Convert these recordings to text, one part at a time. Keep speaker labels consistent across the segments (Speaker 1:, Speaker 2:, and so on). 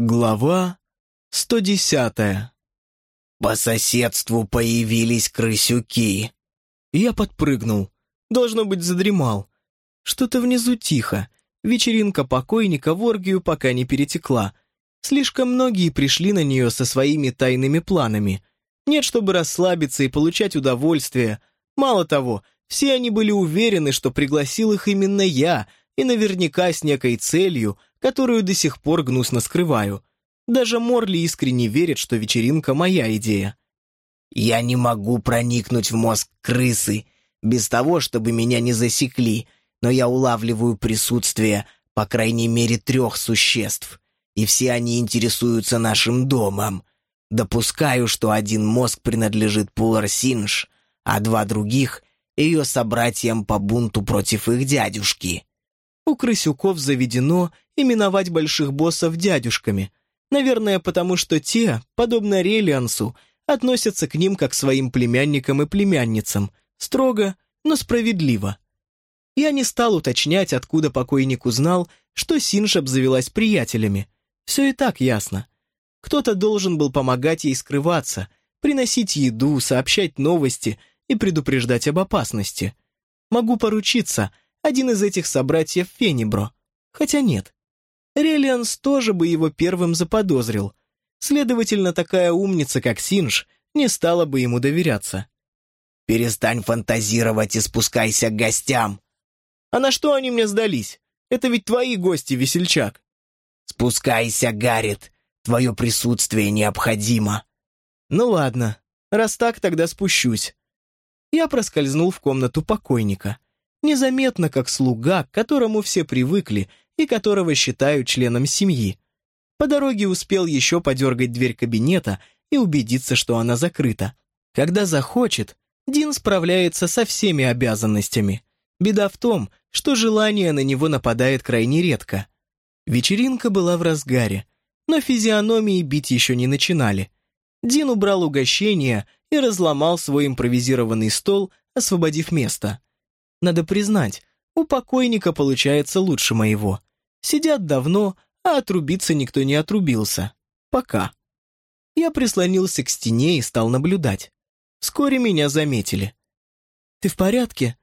Speaker 1: Глава 110
Speaker 2: По соседству появились крысюки.
Speaker 1: Я подпрыгнул. Должно быть, задремал. Что-то внизу тихо. Вечеринка покойника в оргию пока не перетекла. Слишком многие пришли на нее со своими тайными планами. Нет, чтобы расслабиться и получать удовольствие. Мало того, все они были уверены, что пригласил их именно я, и наверняка с некой целью — которую до сих пор гнусно скрываю. Даже Морли искренне верит, что вечеринка моя идея.
Speaker 2: «Я не могу проникнуть в мозг крысы, без того, чтобы меня не засекли, но я улавливаю присутствие, по крайней мере, трех существ, и все они интересуются нашим домом. Допускаю, что один мозг принадлежит Пулар Синж, а два других — ее собратьям по бунту против их дядюшки».
Speaker 1: У крысюков заведено именовать больших боссов дядюшками. Наверное, потому что те, подобно Релиансу, относятся к ним как к своим племянникам и племянницам, строго, но справедливо. Я не стал уточнять, откуда покойник узнал, что Синж обзавелась приятелями. Все и так ясно. Кто-то должен был помогать ей скрываться, приносить еду, сообщать новости и предупреждать об опасности. Могу поручиться — один из этих собратьев Фенибро. Хотя нет. Релианс тоже бы его первым заподозрил. Следовательно, такая умница, как Синж, не стала бы ему доверяться.
Speaker 2: «Перестань фантазировать и спускайся к гостям!»
Speaker 1: «А на что они мне сдались? Это ведь твои гости, весельчак!»
Speaker 2: «Спускайся, Гаррит! Твое присутствие необходимо!»
Speaker 1: «Ну ладно, раз так, тогда спущусь». Я проскользнул в комнату покойника незаметно как слуга, к которому все привыкли и которого считают членом семьи. По дороге успел еще подергать дверь кабинета и убедиться, что она закрыта. Когда захочет, Дин справляется со всеми обязанностями. Беда в том, что желание на него нападает крайне редко. Вечеринка была в разгаре, но физиономии бить еще не начинали. Дин убрал угощение и разломал свой импровизированный стол, освободив место. Надо признать, у покойника получается лучше моего. Сидят давно, а отрубиться никто не отрубился. Пока. Я прислонился к стене и стал наблюдать. Вскоре меня заметили. «Ты в порядке?»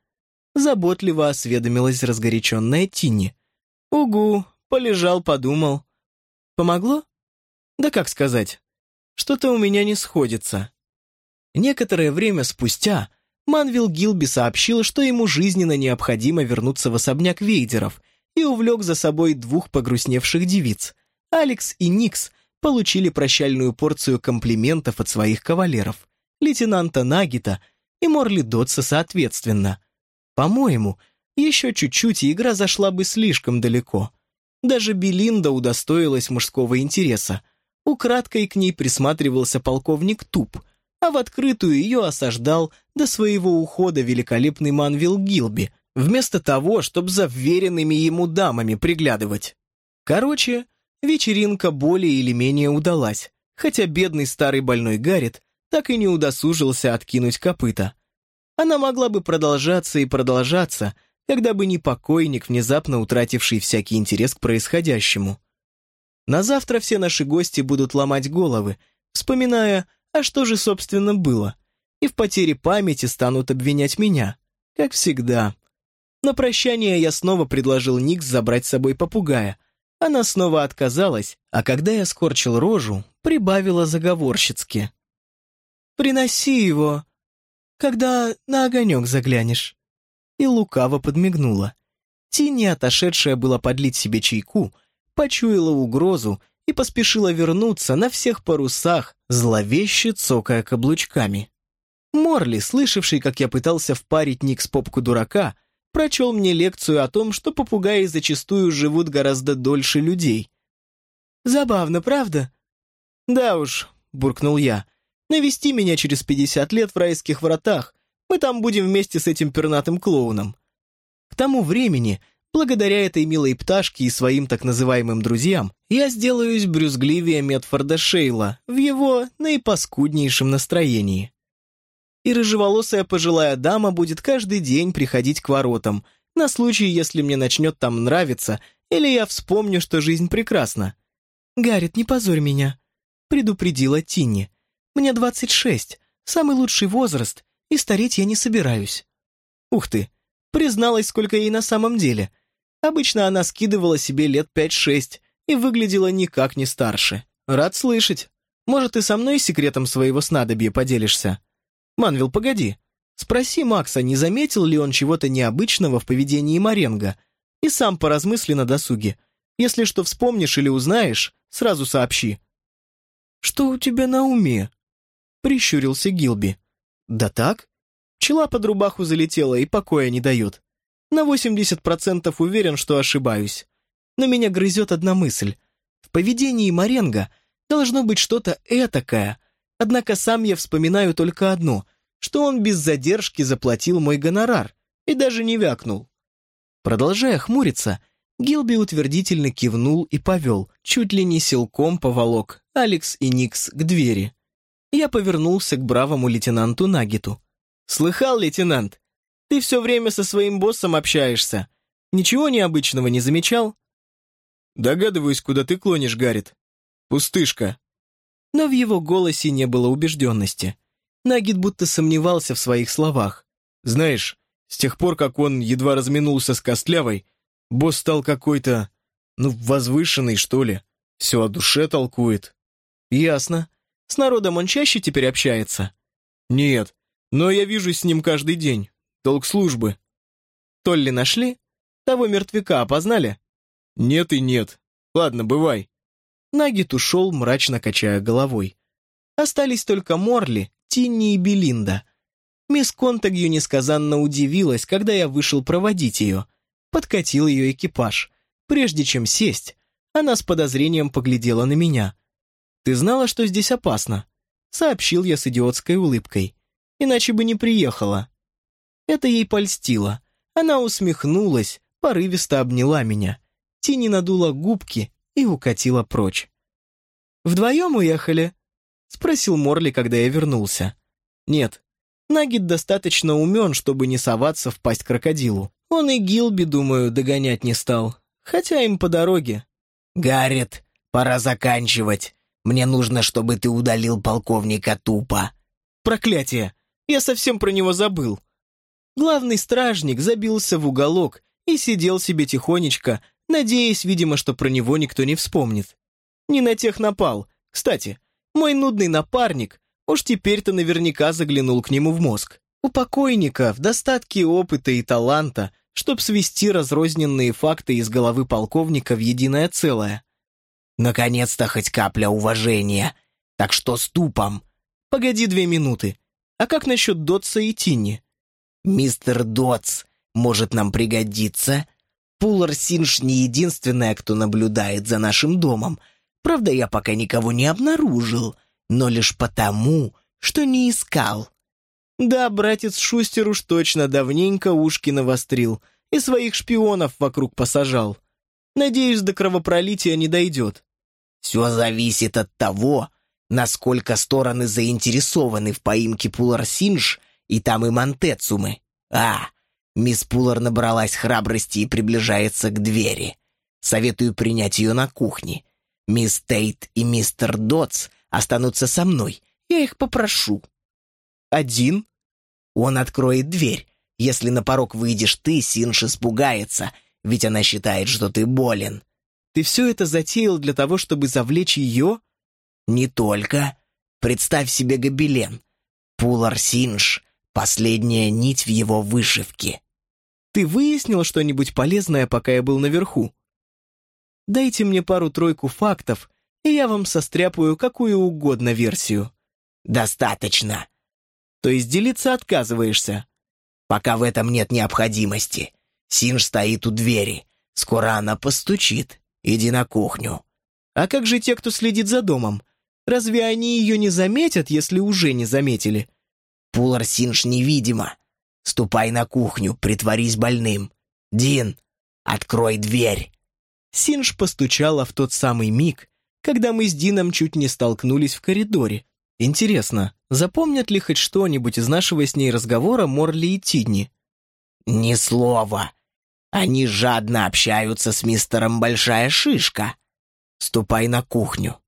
Speaker 1: Заботливо осведомилась разгоряченная Тинни. «Угу, полежал, подумал». «Помогло?» «Да как сказать? Что-то у меня не сходится». Некоторое время спустя Манвил Гилби сообщил, что ему жизненно необходимо вернуться в особняк Вейдеров и увлек за собой двух погрустневших девиц. Алекс и Никс получили прощальную порцию комплиментов от своих кавалеров, лейтенанта Нагита и Морли Дотса соответственно. По-моему, еще чуть-чуть, и игра зашла бы слишком далеко. Даже Белинда удостоилась мужского интереса. Украдкой к ней присматривался полковник Туп — а в открытую ее осаждал до своего ухода великолепный Манвил Гилби, вместо того, чтобы за вверенными ему дамами приглядывать. Короче, вечеринка более или менее удалась, хотя бедный старый больной Гаррит так и не удосужился откинуть копыта. Она могла бы продолжаться и продолжаться, когда бы не покойник, внезапно утративший всякий интерес к происходящему. На завтра все наши гости будут ломать головы, вспоминая, а что же, собственно, было? И в потере памяти станут обвинять меня. Как всегда. На прощание я снова предложил Никс забрать с собой попугая. Она снова отказалась, а когда я скорчил рожу, прибавила заговорщицки. «Приноси его, когда на огонек заглянешь». И лукаво подмигнула. Тинни, отошедшая была подлить себе чайку, почуяла угрозу и поспешила вернуться на всех парусах, зловеще цокая каблучками. Морли, слышавший, как я пытался впарить Никс попку дурака, прочел мне лекцию о том, что попугаи зачастую живут гораздо дольше людей. «Забавно, правда?» «Да уж», — буркнул я, — «навести меня через пятьдесят лет в райских вратах, мы там будем вместе с этим пернатым клоуном». К тому времени Благодаря этой милой пташке и своим так называемым друзьям я сделаюсь брюзгливее Метфорда Шейла в его наипаскуднейшем настроении. И рыжеволосая пожилая дама будет каждый день приходить к воротам, на случай, если мне начнет там нравиться, или я вспомню, что жизнь прекрасна. «Гаррит, не позорь меня», — предупредила Тинни. «Мне двадцать шесть, самый лучший возраст, и стареть я не собираюсь». Ух ты, призналась, сколько ей на самом деле. Обычно она скидывала себе лет пять-шесть и выглядела никак не старше. Рад слышать. Может, ты со мной секретом своего снадобья поделишься? Манвил, погоди. Спроси Макса, не заметил ли он чего-то необычного в поведении Маренго, и сам поразмысли на досуге. Если что вспомнишь или узнаешь, сразу сообщи». «Что у тебя на уме?» — прищурился Гилби. «Да так. Пчела под рубаху залетела и покоя не дает. На 80% уверен, что ошибаюсь. Но меня грызет одна мысль. В поведении Маренго должно быть что-то этакое, однако сам я вспоминаю только одно, что он без задержки заплатил мой гонорар и даже не вякнул. Продолжая хмуриться, Гилби утвердительно кивнул и повел, чуть ли не силком поволок, Алекс и Никс к двери. Я повернулся к бравому лейтенанту Нагиту. «Слыхал, лейтенант? Ты все время со своим боссом общаешься. Ничего необычного не замечал?» «Догадываюсь, куда ты клонишь, Гаррит. Пустышка». Но в его голосе не было убежденности. Нагит будто сомневался в своих словах. «Знаешь, с тех пор, как он едва разминулся с Костлявой, босс стал какой-то, ну, возвышенный, что ли. Все о душе толкует. Ясно. С народом он чаще теперь общается? Нет, но я вижу с ним каждый день. Долг службы. Толли нашли? Того мертвяка опознали? Нет и нет. Ладно, бывай. Нагит ушел, мрачно качая головой. Остались только Морли, Тинни и Белинда. Мисс Контагью несказанно удивилась, когда я вышел проводить ее. Подкатил ее экипаж. Прежде чем сесть, она с подозрением поглядела на меня. «Ты знала, что здесь опасно?» Сообщил я с идиотской улыбкой. «Иначе бы не приехала». Это ей польстило. Она усмехнулась, порывисто обняла меня. Тини надула губки и укатила прочь. «Вдвоем уехали?» — спросил Морли, когда я вернулся. «Нет, Нагид достаточно умен, чтобы не соваться в пасть крокодилу. Он и Гилби, думаю, догонять не стал. Хотя им по дороге.
Speaker 2: «Гаррет, пора заканчивать. Мне нужно, чтобы ты удалил полковника Тупа».
Speaker 1: «Проклятие! Я совсем про него забыл». Главный стражник забился в уголок и сидел себе тихонечко, надеясь, видимо, что про него никто не вспомнит. Не на тех напал. Кстати, мой нудный напарник Уж теперь-то наверняка заглянул к нему в мозг. У покойника в достатке опыта и таланта, чтоб свести разрозненные факты из головы полковника в единое целое.
Speaker 2: Наконец-то хоть капля уважения. Так что с тупом.
Speaker 1: Погоди две минуты. А как насчет Дотса и Тинни?
Speaker 2: Мистер Дотс может нам пригодиться. Пулар Синш не единственная, кто наблюдает за нашим домом. Правда, я пока никого не обнаружил но лишь потому, что не искал.
Speaker 1: Да, братец Шустер уж точно давненько ушки навострил и своих шпионов вокруг посажал. Надеюсь, до кровопролития не дойдет.
Speaker 2: Все зависит от того, насколько стороны заинтересованы в поимке Пулар-Синж и там и Монтецумы. А, мисс Пулар набралась храбрости и приближается к двери. Советую принять ее на кухне. Мисс Тейт и мистер Дотс останутся со мной. Я их попрошу».
Speaker 1: «Один?»
Speaker 2: «Он откроет дверь. Если на порог выйдешь ты, Синж испугается, ведь она считает, что ты болен».
Speaker 1: «Ты все это затеял для того, чтобы завлечь ее?»
Speaker 2: «Не только. Представь себе гобелен. Пулар Синж — последняя нить в его вышивке».
Speaker 1: «Ты выяснил что-нибудь полезное, пока я был наверху?» «Дайте мне пару-тройку фактов, и я вам состряпаю какую угодно версию».
Speaker 2: «Достаточно».
Speaker 1: «То есть делиться отказываешься?»
Speaker 2: «Пока в этом нет необходимости. Синж стоит у двери. Скоро она постучит. Иди на кухню».
Speaker 1: «А как же те, кто следит за домом? Разве они ее не заметят, если уже не заметили?»
Speaker 2: «Пулар Синж невидимо. Ступай на кухню, притворись больным. Дин, открой дверь».
Speaker 1: Синж постучала в тот самый миг, когда мы с Дином чуть не столкнулись в коридоре. Интересно, запомнят ли хоть что-нибудь из нашего с ней разговора Морли и Тидни?
Speaker 2: «Ни слова. Они жадно общаются с мистером Большая Шишка». ступай на кухню.